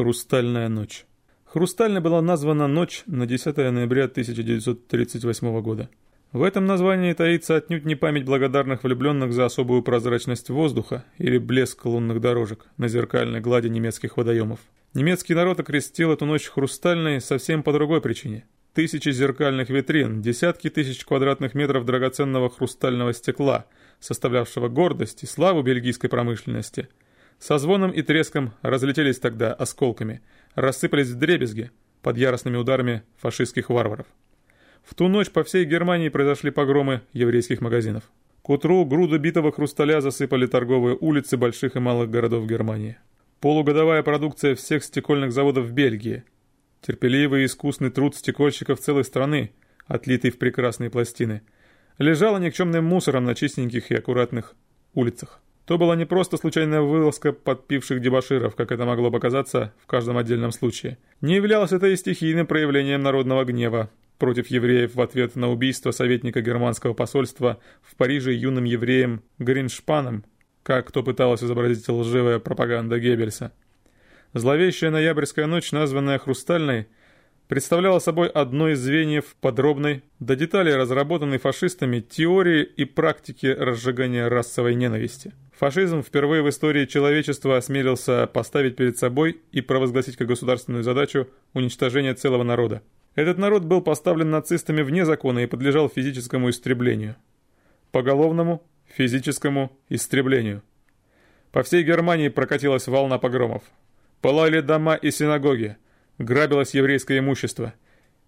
Хрустальная ночь. Хрустальной была названа ночь на 10 ноября 1938 года. В этом названии таится отнюдь не память благодарных влюбленных за особую прозрачность воздуха или блеск лунных дорожек на зеркальной глади немецких водоемов. Немецкий народ окрестил эту ночь хрустальной совсем по другой причине. Тысячи зеркальных витрин, десятки тысяч квадратных метров драгоценного хрустального стекла, составлявшего гордость и славу бельгийской промышленности – со звоном и треском разлетелись тогда осколками, рассыпались в дребезги под яростными ударами фашистских варваров. В ту ночь по всей Германии произошли погромы еврейских магазинов. К утру груды битого хрусталя засыпали торговые улицы больших и малых городов Германии. Полугодовая продукция всех стекольных заводов в Бельгии. Терпеливый и искусный труд стекольщиков целой страны, отлитый в прекрасные пластины, лежала никчемным мусором на чистеньких и аккуратных улицах. То была не просто случайная вылазка подпивших дебоширов, как это могло показаться в каждом отдельном случае. Не являлось это и стихийным проявлением народного гнева против евреев в ответ на убийство советника германского посольства в Париже юным евреем Гриншпаном, как кто пыталась изобразить лживая пропаганда Геббельса. Зловещая ноябрьская ночь, названная «Хрустальной», представляла собой одно из звеньев подробной, до деталей разработанной фашистами теории и практики разжигания расовой ненависти. Фашизм впервые в истории человечества осмелился поставить перед собой и провозгласить как государственную задачу уничтожение целого народа. Этот народ был поставлен нацистами вне закона и подлежал физическому истреблению. Поголовному физическому истреблению. По всей Германии прокатилась волна погромов. Пылали дома и синагоги, грабилось еврейское имущество.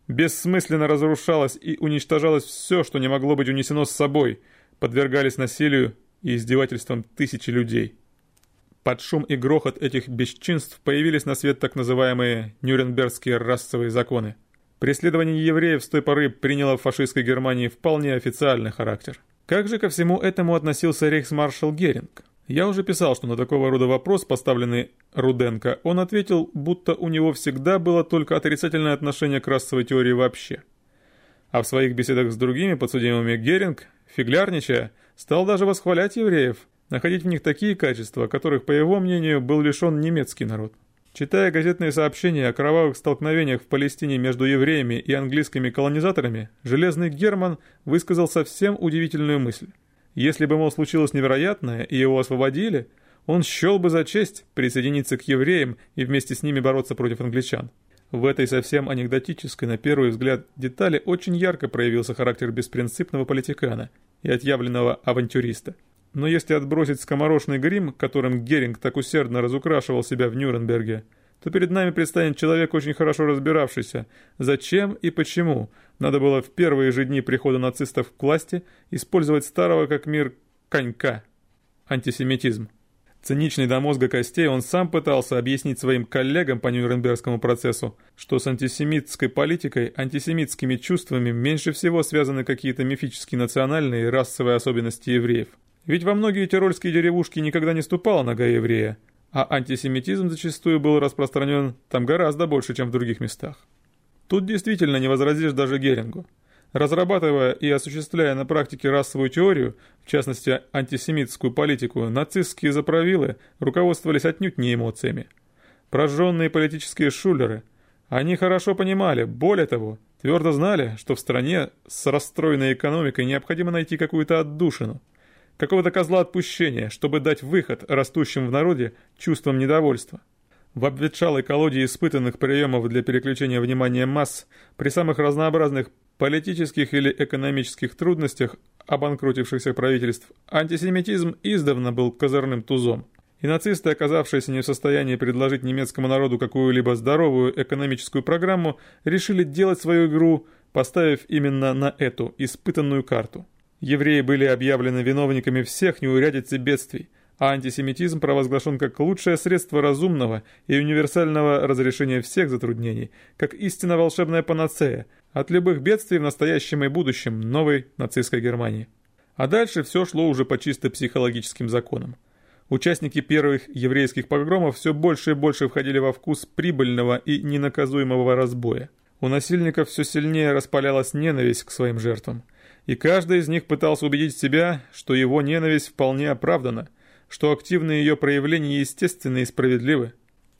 Бессмысленно разрушалось и уничтожалось все, что не могло быть унесено с собой, подвергались насилию и издевательствам тысячи людей. Под шум и грохот этих бесчинств появились на свет так называемые Нюрнбергские расовые законы. Преследование евреев с той поры приняло в фашистской Германии вполне официальный характер. Как же ко всему этому относился рейхсмаршал Геринг? Я уже писал, что на такого рода вопрос, поставленный Руденко, он ответил, будто у него всегда было только отрицательное отношение к расовой теории вообще. А в своих беседах с другими подсудимыми Геринг, фиглярничая, стал даже восхвалять евреев, находить в них такие качества, которых, по его мнению, был лишен немецкий народ. Читая газетные сообщения о кровавых столкновениях в Палестине между евреями и английскими колонизаторами, Железный Герман высказал совсем удивительную мысль. Если бы, мол, случилось невероятное, и его освободили, он счел бы за честь присоединиться к евреям и вместе с ними бороться против англичан. В этой совсем анекдотической, на первый взгляд, детали очень ярко проявился характер беспринципного политикана и отъявленного авантюриста. Но если отбросить скоморошный грим, которым Геринг так усердно разукрашивал себя в Нюрнберге, то перед нами предстанет человек, очень хорошо разбиравшийся, зачем и почему надо было в первые же дни прихода нацистов к власти использовать старого как мир конька – антисемитизм. Циничный до мозга костей, он сам пытался объяснить своим коллегам по Нюрнбергскому процессу, что с антисемитской политикой, антисемитскими чувствами меньше всего связаны какие-то мифические национальные и расовые особенности евреев. Ведь во многие тирольские деревушки никогда не ступала нога еврея, а антисемитизм зачастую был распространен там гораздо больше, чем в других местах. Тут действительно не возразишь даже Герингу. Разрабатывая и осуществляя на практике расовую теорию, в частности антисемитскую политику, нацистские заправилы руководствовались отнюдь не эмоциями. Прожженные политические шулеры, они хорошо понимали, более того, твердо знали, что в стране с расстроенной экономикой необходимо найти какую-то отдушину – какого-то козла отпущения, чтобы дать выход растущим в народе чувствам недовольства. В обветшалой колоде испытанных приемов для переключения внимания масс при самых разнообразных политических или экономических трудностях обанкротившихся правительств антисемитизм издавна был козырным тузом. И нацисты, оказавшиеся не в состоянии предложить немецкому народу какую-либо здоровую экономическую программу, решили делать свою игру, поставив именно на эту испытанную карту. Евреи были объявлены виновниками всех неурядиц и бедствий, а антисемитизм провозглашен как лучшее средство разумного и универсального разрешения всех затруднений, как истинно волшебная панацея от любых бедствий в настоящем и будущем новой нацистской Германии. А дальше все шло уже по чисто психологическим законам. Участники первых еврейских погромов все больше и больше входили во вкус прибыльного и ненаказуемого разбоя. У насильников все сильнее распалялась ненависть к своим жертвам и каждый из них пытался убедить себя, что его ненависть вполне оправдана, что активные ее проявления естественны и справедливы.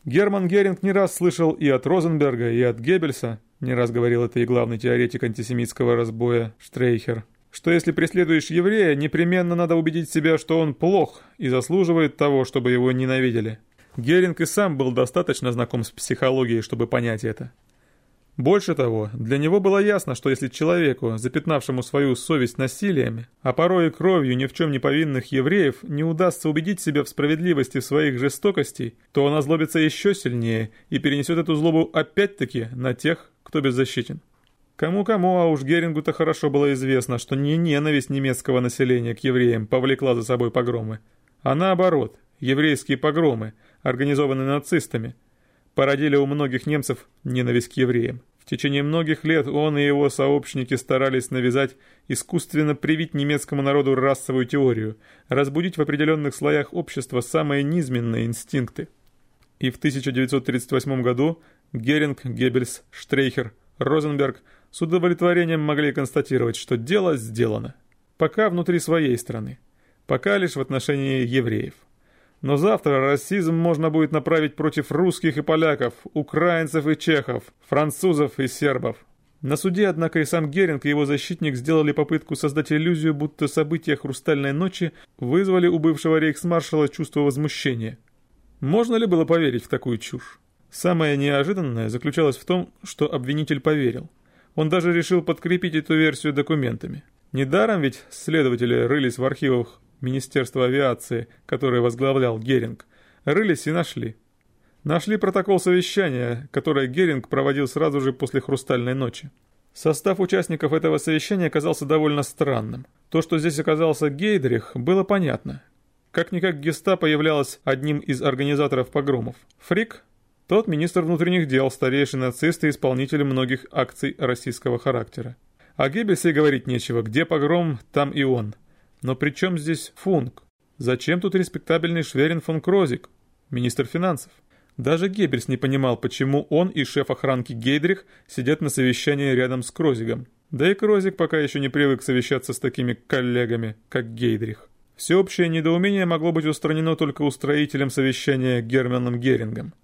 Герман Геринг не раз слышал и от Розенберга, и от Геббельса, не раз говорил это и главный теоретик антисемитского разбоя Штрейхер, что если преследуешь еврея, непременно надо убедить себя, что он плох и заслуживает того, чтобы его ненавидели. Геринг и сам был достаточно знаком с психологией, чтобы понять это. Больше того, для него было ясно, что если человеку, запятнавшему свою совесть насилиями, а порой и кровью ни в чем не повинных евреев, не удастся убедить себя в справедливости своих жестокостей, то он озлобится еще сильнее и перенесет эту злобу опять-таки на тех, кто беззащитен. Кому-кому, а уж Герингу-то хорошо было известно, что не ненависть немецкого населения к евреям повлекла за собой погромы, а наоборот, еврейские погромы, организованные нацистами, породили у многих немцев ненависть к евреям. В течение многих лет он и его сообщники старались навязать, искусственно привить немецкому народу расовую теорию, разбудить в определенных слоях общества самые низменные инстинкты. И в 1938 году Геринг, Геббельс, Штрейхер, Розенберг с удовлетворением могли констатировать, что дело сделано. Пока внутри своей страны. Пока лишь в отношении евреев. Но завтра расизм можно будет направить против русских и поляков, украинцев и чехов, французов и сербов. На суде, однако, и сам Геринг и его защитник сделали попытку создать иллюзию, будто события «Хрустальной ночи» вызвали у бывшего рейхсмаршала чувство возмущения. Можно ли было поверить в такую чушь? Самое неожиданное заключалось в том, что обвинитель поверил. Он даже решил подкрепить эту версию документами. Недаром ведь следователи рылись в архивах Министерства авиации, которое возглавлял Геринг, рылись и нашли. Нашли протокол совещания, которое Геринг проводил сразу же после «Хрустальной ночи». Состав участников этого совещания оказался довольно странным. То, что здесь оказался Гейдрих, было понятно. Как-никак гестапо являлось одним из организаторов погромов. Фрик – тот министр внутренних дел, старейший нацист и исполнитель многих акций российского характера. О Геббельсе говорить нечего, где погром, там и он – но при чем здесь Функ? Зачем тут респектабельный Шверин фон Крозик, министр финансов? Даже Геббельс не понимал, почему он и шеф охранки Гейдрих сидят на совещании рядом с Крозигом. Да и Крозик пока еще не привык совещаться с такими коллегами, как Гейдрих. Всеобщее недоумение могло быть устранено только устроителем совещания Германом Герингом.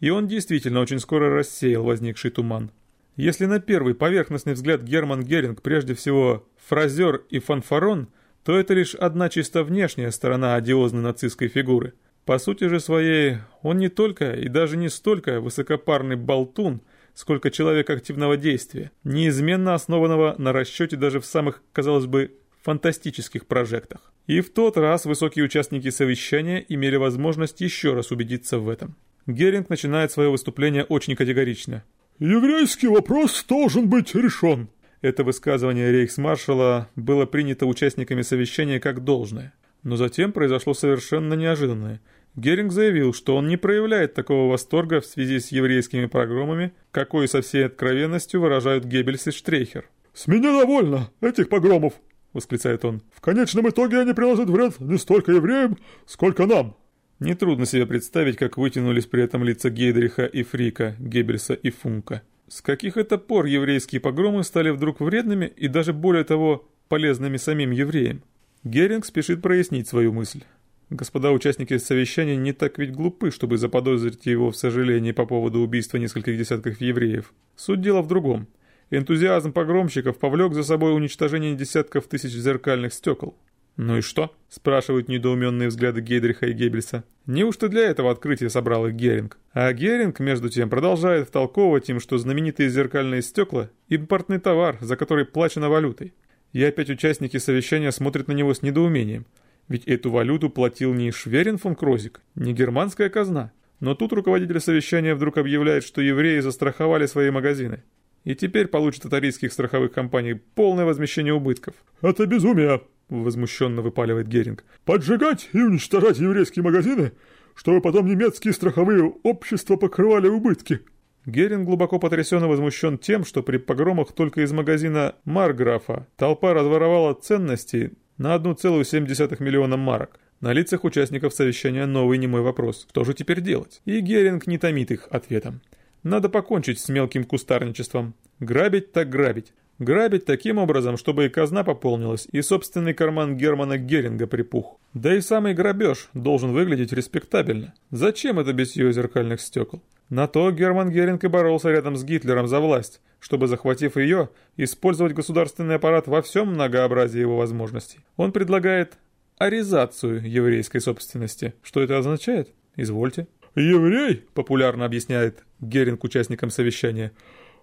И он действительно очень скоро рассеял возникший туман. Если на первый поверхностный взгляд Герман Геринг прежде всего фразер и фанфарон – то это лишь одна чисто внешняя сторона одиозной нацистской фигуры. По сути же своей, он не только и даже не столько высокопарный болтун, сколько человек активного действия, неизменно основанного на расчете даже в самых, казалось бы, фантастических прожектах. И в тот раз высокие участники совещания имели возможность еще раз убедиться в этом. Геринг начинает свое выступление очень категорично. «Еврейский вопрос должен быть решен. Это высказывание рейхсмаршала было принято участниками совещания как должное. Но затем произошло совершенно неожиданное. Геринг заявил, что он не проявляет такого восторга в связи с еврейскими погромами, какой со всей откровенностью выражают Геббельс и Штрейхер. «С меня довольно этих погромов!» — восклицает он. «В конечном итоге они приносят вред не столько евреям, сколько нам!» Нетрудно себе представить, как вытянулись при этом лица Гейдриха и Фрика, Геббельса и Функа. С каких это пор еврейские погромы стали вдруг вредными и даже более того полезными самим евреям? Геринг спешит прояснить свою мысль. Господа участники совещания не так ведь глупы, чтобы заподозрить его в сожалении по поводу убийства нескольких десятков евреев. Суть дела в другом. Энтузиазм погромщиков повлек за собой уничтожение десятков тысяч зеркальных стекол. «Ну и что?» – спрашивают недоуменные взгляды Гейдриха и Геббельса. Неужто для этого открытия собрал их Геринг? А Геринг, между тем, продолжает втолковывать им, что знаменитые зеркальные стекла – импортный товар, за который плачено валютой. И опять участники совещания смотрят на него с недоумением. Ведь эту валюту платил не Шверин фон Крозик, не германская казна. Но тут руководитель совещания вдруг объявляет, что евреи застраховали свои магазины. И теперь получат от арийских страховых компаний полное возмещение убытков. «Это безумие!» — возмущенно выпаливает Геринг. «Поджигать и уничтожать еврейские магазины, чтобы потом немецкие страховые общества покрывали убытки». Геринг глубоко потрясен и возмущен тем, что при погромах только из магазина Марграфа толпа разворовала ценности на 1,7 миллиона марок. На лицах участников совещания новый немой вопрос. Что же теперь делать? И Геринг не томит их ответом. Надо покончить с мелким кустарничеством. Грабить так грабить. Грабить таким образом, чтобы и казна пополнилась, и собственный карман Германа Геринга припух. Да и самый грабеж должен выглядеть респектабельно. Зачем это битье зеркальных стекол? На то Герман Геринг и боролся рядом с Гитлером за власть, чтобы, захватив ее, использовать государственный аппарат во всем многообразии его возможностей. Он предлагает аризацию еврейской собственности. Что это означает? Извольте. «Еврей», — популярно объясняет Геринг участникам совещания,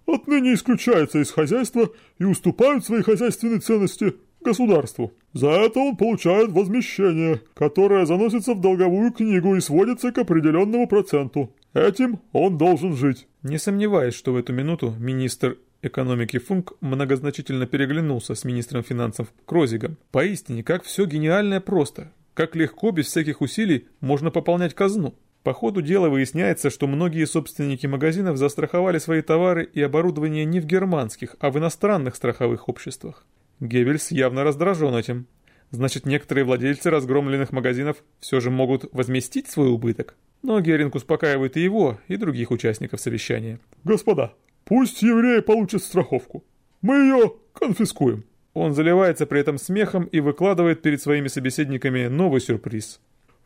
«отныне исключается из хозяйства и уступают свои хозяйственные ценности государству. За это он получает возмещение, которое заносится в долговую книгу и сводится к определенному проценту. Этим он должен жить». Не сомневаюсь, что в эту минуту министр экономики Функ многозначительно переглянулся с министром финансов Крозигом. Поистине, как все гениальное просто. Как легко, без всяких усилий, можно пополнять казну. По ходу дела выясняется, что многие собственники магазинов застраховали свои товары и оборудование не в германских, а в иностранных страховых обществах. Геббельс явно раздражен этим. Значит, некоторые владельцы разгромленных магазинов все же могут возместить свой убыток. Но Геринг успокаивает и его, и других участников совещания. «Господа, пусть евреи получат страховку. Мы ее конфискуем». Он заливается при этом смехом и выкладывает перед своими собеседниками новый сюрприз.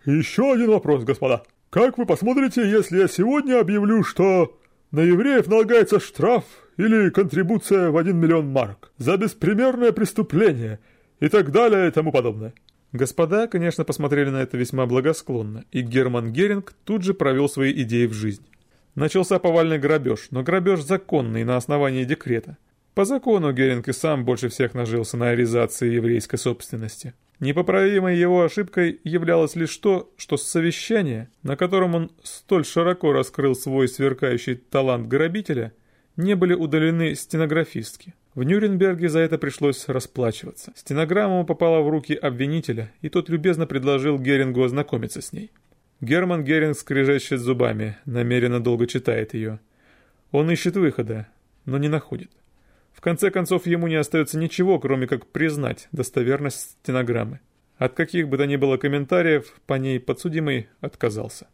«Еще один вопрос, господа. Как вы посмотрите, если я сегодня объявлю, что на евреев налагается штраф или контрибуция в 1 миллион марок за беспримерное преступление и так далее и тому подобное?» Господа, конечно, посмотрели на это весьма благосклонно, и Герман Геринг тут же провел свои идеи в жизнь. Начался повальный грабеж, но грабеж законный на основании декрета. По закону Геринг и сам больше всех нажился на реализации еврейской собственности. Непоправимой его ошибкой являлось лишь то, что с совещания, на котором он столь широко раскрыл свой сверкающий талант грабителя, не были удалены стенографистки. В Нюрнберге за это пришлось расплачиваться. Стенограмма попала в руки обвинителя, и тот любезно предложил Герингу ознакомиться с ней. Герман Геринг скрежещет зубами, намеренно долго читает ее. Он ищет выхода, но не находит. В конце концов, ему не остается ничего, кроме как признать достоверность стенограммы. От каких бы то ни было комментариев по ней подсудимый отказался.